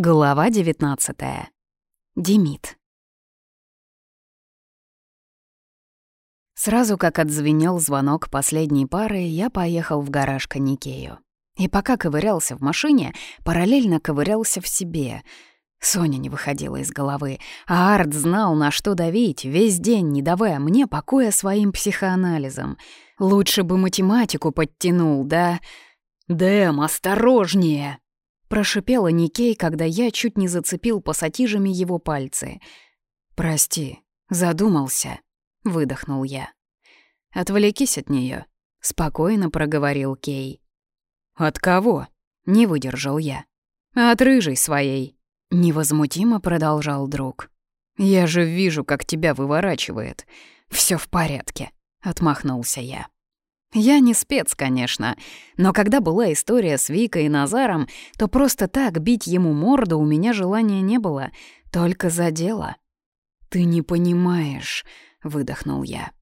Глава 19. Демид. Сразу как отзвенел звонок последней пары, я поехал в гараж к Никею. И пока ковырялся в машине, параллельно ковырялся в себе. Соня не выходила из головы, а Арт знал, на что давить, весь день не давая мне покоя своим психоанализом. Лучше бы математику подтянул, да? «Дэм, осторожнее!» Прошипела Никей, когда я чуть не зацепил пассатижами его пальцы. «Прости, задумался», — выдохнул я. «Отвлекись от нее, спокойно проговорил Кей. «От кого?» — не выдержал я. «От рыжей своей», — невозмутимо продолжал друг. «Я же вижу, как тебя выворачивает. Все в порядке», — отмахнулся я. Я не спец, конечно, но когда была история с Викой и Назаром, то просто так бить ему морду у меня желания не было, только за дело. «Ты не понимаешь», — выдохнул я.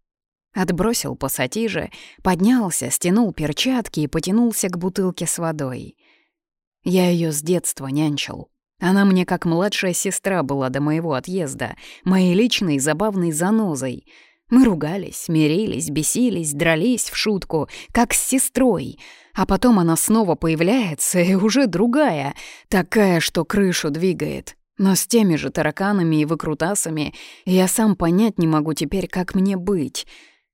Отбросил пассатижи, поднялся, стянул перчатки и потянулся к бутылке с водой. Я ее с детства нянчил. Она мне как младшая сестра была до моего отъезда, моей личной забавной занозой — мы ругались, мирились, бесились, дрались в шутку, как с сестрой. А потом она снова появляется, и уже другая, такая, что крышу двигает. Но с теми же тараканами и выкрутасами я сам понять не могу теперь, как мне быть.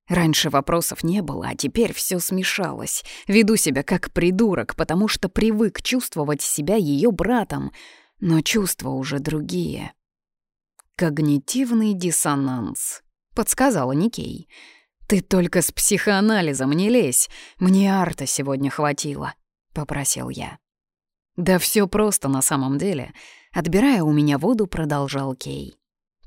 Раньше вопросов не было, а теперь все смешалось. Веду себя как придурок, потому что привык чувствовать себя ее братом, но чувства уже другие. Когнитивный диссонанс подсказала Никей. «Ты только с психоанализом не лезь, мне арта сегодня хватило», — попросил я. «Да все просто на самом деле», — отбирая у меня воду, продолжал Кей.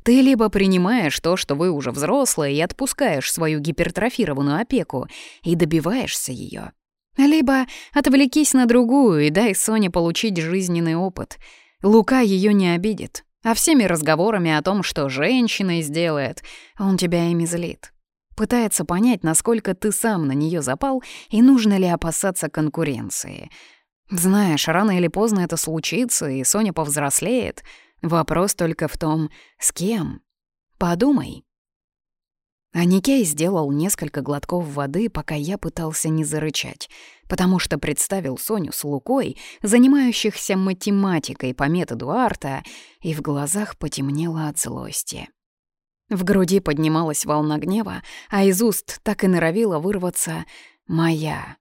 «Ты либо принимаешь то, что вы уже взрослые, и отпускаешь свою гипертрофированную опеку и добиваешься ее, либо отвлекись на другую и дай Соне получить жизненный опыт. Лука ее не обидит, а всеми разговорами о том, что женщина сделает, он тебя ими злит. Пытается понять, насколько ты сам на нее запал и нужно ли опасаться конкуренции. Знаешь, рано или поздно это случится, и Соня повзрослеет. Вопрос только в том, с кем. Подумай. Аникей сделал несколько глотков воды, пока я пытался не зарычать, потому что представил Соню с Лукой, занимающихся математикой по методу арта, и в глазах потемнело от злости. В груди поднималась волна гнева, а из уст так и норовила вырваться «моя».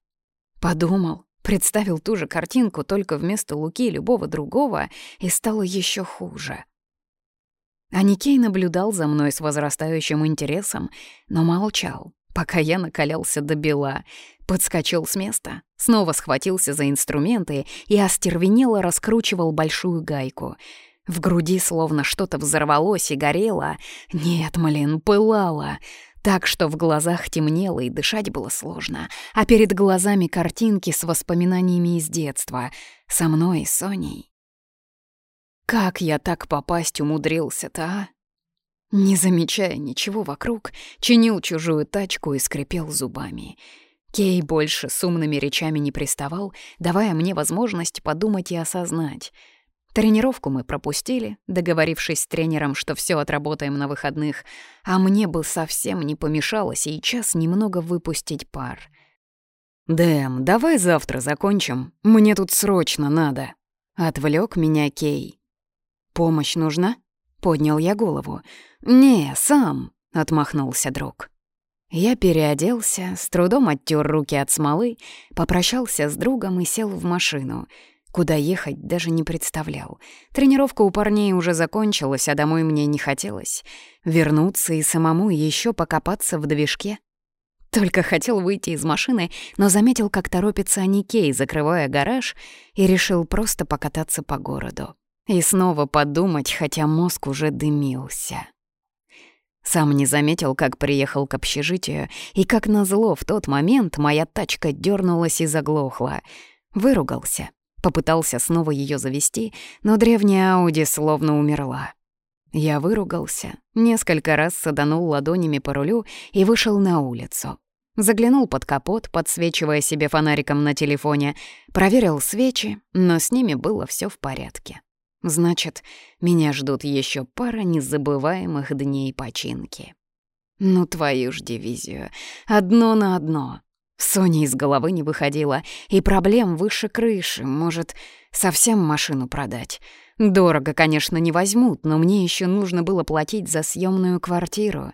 Подумал, представил ту же картинку, только вместо Луки любого другого, и стало еще хуже. А Никей наблюдал за мной с возрастающим интересом, но молчал, пока я накалялся до бела, подскочил с места, снова схватился за инструменты и остервенело раскручивал большую гайку. В груди словно что-то взорвалось и горело. Нет, блин, пылало. Так что в глазах темнело и дышать было сложно, а перед глазами картинки с воспоминаниями из детства. Со мной и Соней как я так попасть умудрился-то, а? Не замечая ничего вокруг, чинил чужую тачку и скрипел зубами. Кей больше с умными речами не приставал, давая мне возможность подумать и осознать. Тренировку мы пропустили, договорившись с тренером, что все отработаем на выходных, а мне бы совсем не помешало сейчас немного выпустить пар. «Дэм, давай завтра закончим, мне тут срочно надо», — отвлек меня Кей. «Помощь нужна?» — поднял я голову. «Не, сам!» — отмахнулся друг. Я переоделся, с трудом оттер руки от смолы, попрощался с другом и сел в машину. Куда ехать, даже не представлял. Тренировка у парней уже закончилась, а домой мне не хотелось. Вернуться и самому еще покопаться в движке. Только хотел выйти из машины, но заметил, как торопится Аникей, закрывая гараж, и решил просто покататься по городу. И снова подумать, хотя мозг уже дымился. Сам не заметил, как приехал к общежитию, и, как назло, в тот момент моя тачка дернулась и заглохла. Выругался. Попытался снова ее завести, но древняя Ауди словно умерла. Я выругался, несколько раз саданул ладонями по рулю и вышел на улицу. Заглянул под капот, подсвечивая себе фонариком на телефоне, проверил свечи, но с ними было все в порядке. Значит, меня ждут еще пара незабываемых дней починки. Ну твою ж дивизию, одно на одно. Соня из головы не выходила, и проблем выше крыши, может, совсем машину продать. Дорого, конечно, не возьмут, но мне еще нужно было платить за съемную квартиру.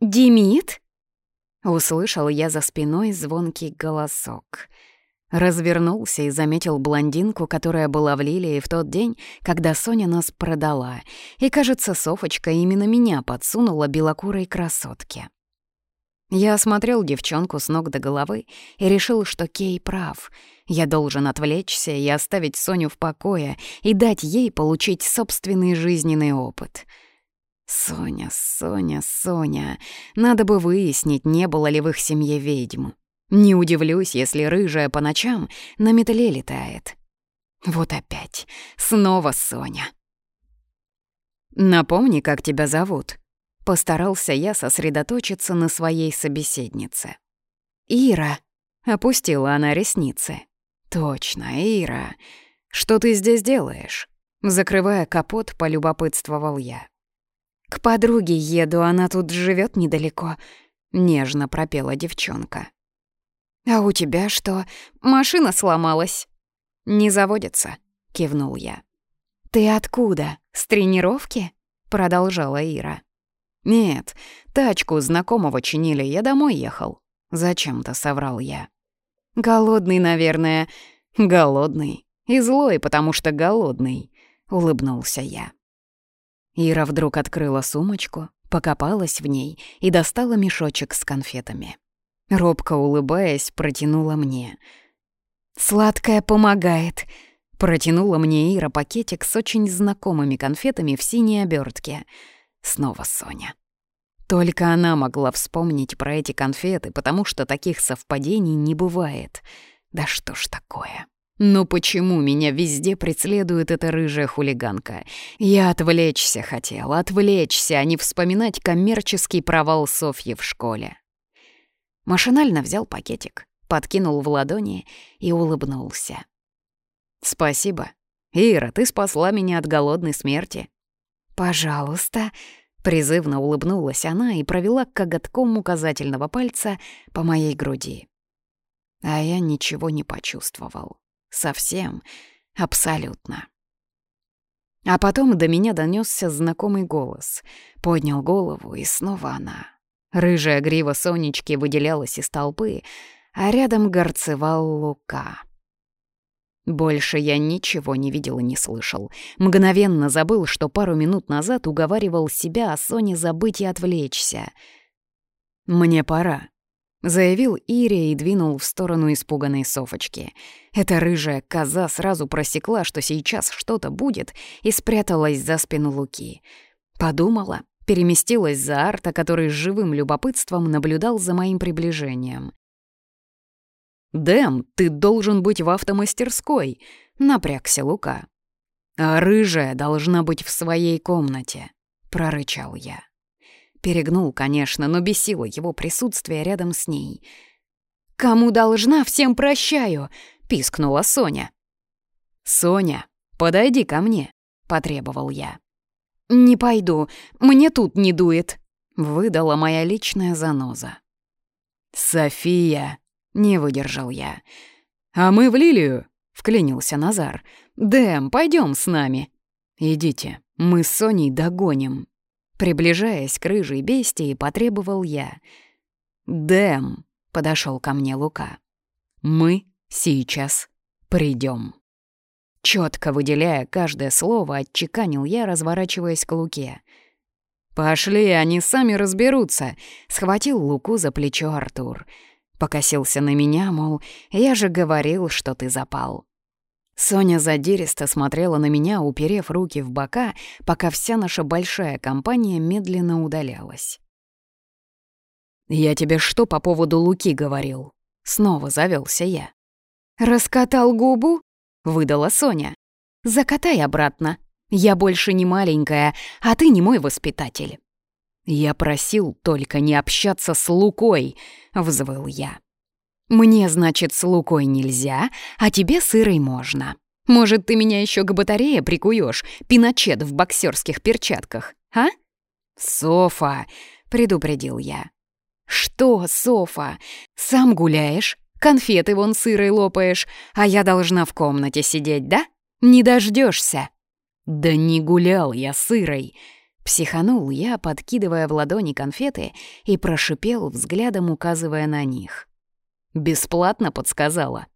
«Димит?» — услышал я за спиной звонкий голосок — Развернулся и заметил блондинку, которая была в Лилии в тот день, когда Соня нас продала. И, кажется, Софочка именно меня подсунула белокурой красотке. Я осмотрел девчонку с ног до головы и решил, что Кей прав. Я должен отвлечься и оставить Соню в покое и дать ей получить собственный жизненный опыт. Соня, Соня, Соня. Надо бы выяснить, не было ли в их семье ведьму. Не удивлюсь, если рыжая по ночам на метле летает. Вот опять. Снова Соня. «Напомни, как тебя зовут». Постарался я сосредоточиться на своей собеседнице. «Ира». Опустила она ресницы. «Точно, Ира. Что ты здесь делаешь?» Закрывая капот, полюбопытствовал я. «К подруге еду, она тут живет недалеко», — нежно пропела девчонка. «А у тебя что? Машина сломалась?» «Не заводится», — кивнул я. «Ты откуда? С тренировки?» — продолжала Ира. «Нет, тачку знакомого чинили, я домой ехал». Зачем-то соврал я. «Голодный, наверное. Голодный. И злой, потому что голодный», — улыбнулся я. Ира вдруг открыла сумочку, покопалась в ней и достала мешочек с конфетами. Робко улыбаясь, протянула мне. Сладкая помогает!» Протянула мне Ира пакетик с очень знакомыми конфетами в синей обертке. Снова Соня. Только она могла вспомнить про эти конфеты, потому что таких совпадений не бывает. Да что ж такое? Ну почему меня везде преследует эта рыжая хулиганка? Я отвлечься хотела, отвлечься, а не вспоминать коммерческий провал Софьи в школе. Машинально взял пакетик, подкинул в ладони и улыбнулся. «Спасибо. Ира, ты спасла меня от голодной смерти». «Пожалуйста», — призывно улыбнулась она и провела коготком указательного пальца по моей груди. А я ничего не почувствовал. Совсем. Абсолютно. А потом до меня донёсся знакомый голос. Поднял голову, и снова она. Рыжая грива Сонечки выделялась из толпы, а рядом горцевал Лука. Больше я ничего не видел и не слышал. Мгновенно забыл, что пару минут назад уговаривал себя о Соне забыть и отвлечься. «Мне пора», — заявил Ире и двинул в сторону испуганной Софочки. Эта рыжая коза сразу просекла, что сейчас что-то будет, и спряталась за спину Луки. Подумала, переместилась за Арта, который с живым любопытством наблюдал за моим приближением. «Дэм, ты должен быть в автомастерской!» — напрягся Лука. «А рыжая должна быть в своей комнате!» — прорычал я. Перегнул, конечно, но бесило его присутствие рядом с ней. «Кому должна, всем прощаю!» — пискнула Соня. «Соня, подойди ко мне!» — потребовал я. «Не пойду, мне тут не дует», — выдала моя личная заноза. «София!» — не выдержал я. «А мы в Лилию!» — вклинился Назар. «Дэм, пойдем с нами!» «Идите, мы с Соней догоним!» Приближаясь к рыжей бестии, потребовал я. «Дэм!» — подошел ко мне Лука. «Мы сейчас придем!» четко выделяя каждое слово, отчеканил я, разворачиваясь к Луке. «Пошли, они сами разберутся», — схватил Луку за плечо Артур. Покосился на меня, мол, «Я же говорил, что ты запал». Соня задиристо смотрела на меня, уперев руки в бока, пока вся наша большая компания медленно удалялась. «Я тебе что по поводу Луки говорил?» Снова завелся я. «Раскатал губу?» — выдала Соня. «Закатай обратно. Я больше не маленькая, а ты не мой воспитатель». «Я просил только не общаться с Лукой», — взвыл я. «Мне, значит, с Лукой нельзя, а тебе с Ирой можно. Может, ты меня еще к батарее прикуешь, пиночет в боксерских перчатках, а?» «Софа», — предупредил я. «Что, Софа? Сам гуляешь, Конфеты вон сырой лопаешь, а я должна в комнате сидеть, да? Не дождешься. Да не гулял я сырой. Психанул я, подкидывая в ладони конфеты и прошипел, взглядом указывая на них. «Бесплатно подсказала».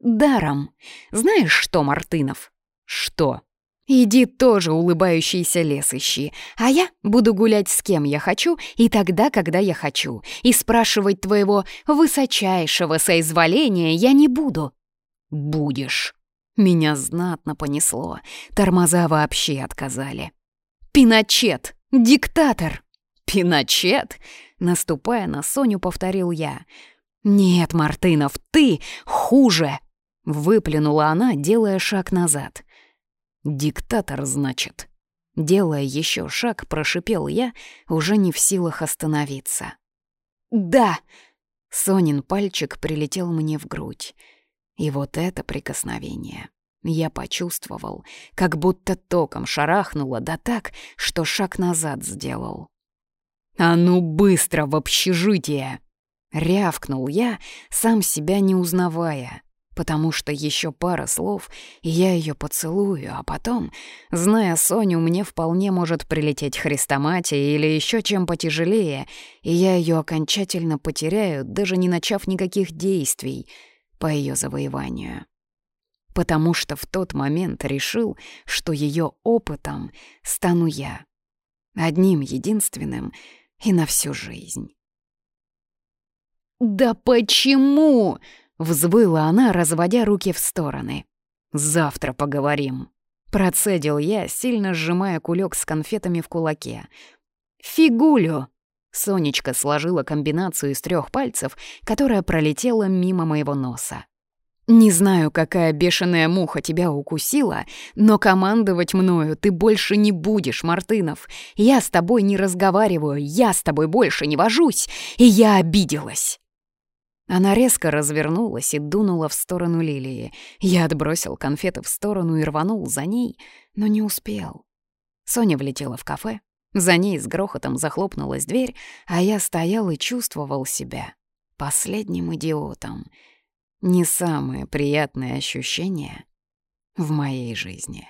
«Даром. Знаешь что, Мартынов?» «Что?» Иди тоже улыбающийся лес ищи, а я буду гулять с кем я хочу и тогда, когда я хочу, и спрашивать твоего высочайшего соизволения я не буду». «Будешь». Меня знатно понесло, тормоза вообще отказали. «Пиночет! Диктатор!» «Пиночет!» — наступая на Соню, повторил я. «Нет, Мартынов, ты хуже!» — выплюнула она, делая шаг назад. «Диктатор, значит». Делая еще шаг, прошипел я, уже не в силах остановиться. «Да!» Сонин пальчик прилетел мне в грудь. И вот это прикосновение. Я почувствовал, как будто током шарахнуло, да так, что шаг назад сделал. «А ну быстро в общежитие!» Рявкнул я, сам себя не узнавая потому что еще пара слов, и я ее поцелую, а потом, зная Соню, мне вполне может прилететь хрестоматия или еще чем потяжелее, и я ее окончательно потеряю, даже не начав никаких действий по ее завоеванию. Потому что в тот момент решил, что ее опытом стану я. Одним единственным и на всю жизнь. «Да почему?» Взбыла она, разводя руки в стороны. «Завтра поговорим». Процедил я, сильно сжимая кулек с конфетами в кулаке. «Фигулю!» Сонечка сложила комбинацию из трех пальцев, которая пролетела мимо моего носа. «Не знаю, какая бешеная муха тебя укусила, но командовать мною ты больше не будешь, Мартынов. Я с тобой не разговариваю, я с тобой больше не вожусь, и я обиделась!» Она резко развернулась и дунула в сторону Лилии. Я отбросил конфеты в сторону и рванул за ней, но не успел. Соня влетела в кафе. За ней с грохотом захлопнулась дверь, а я стоял и чувствовал себя последним идиотом. Не самое приятное ощущение в моей жизни.